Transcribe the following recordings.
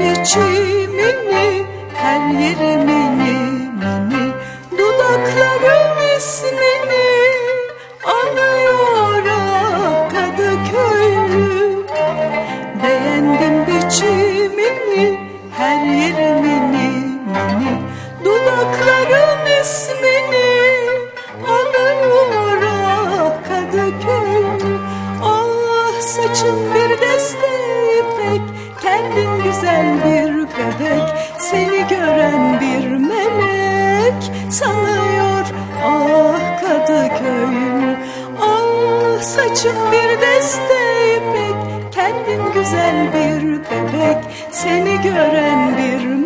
biçimini her yerimini mini Dudaklarım ismini anıyor ah Kadıköylü. Beğendim biçimini her yerimini mini Dudaklarım ismini güzel bir bebek Seni gören bir melek Sanıyor. Ah Kadıköylü Ah saçın bir deste ipek Kendin güzel bir bebek Seni gören bir melek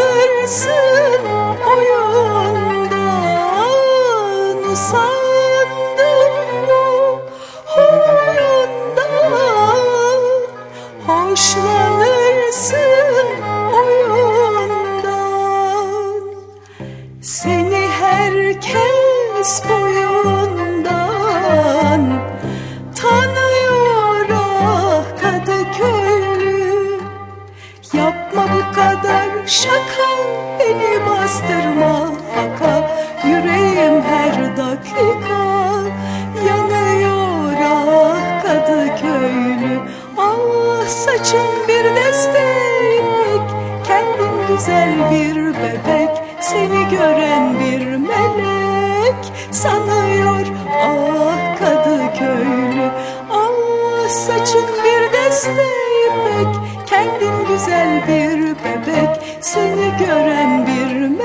Hoşlanırsın oyundan Usandım bu huyundan Hoşlanırsın oyundan. Seni herkes boyundan şaka Beni bastırma faka. Yüreğim her dakika Yanıyor ah Kadıköylü Ah saçın bir destek Kendin güzel bir bebek. Seni gören bir melek Sanıyor ah Kadıköylü Ah saçın bir destek Kendin güzel bir bebek Seni gören bir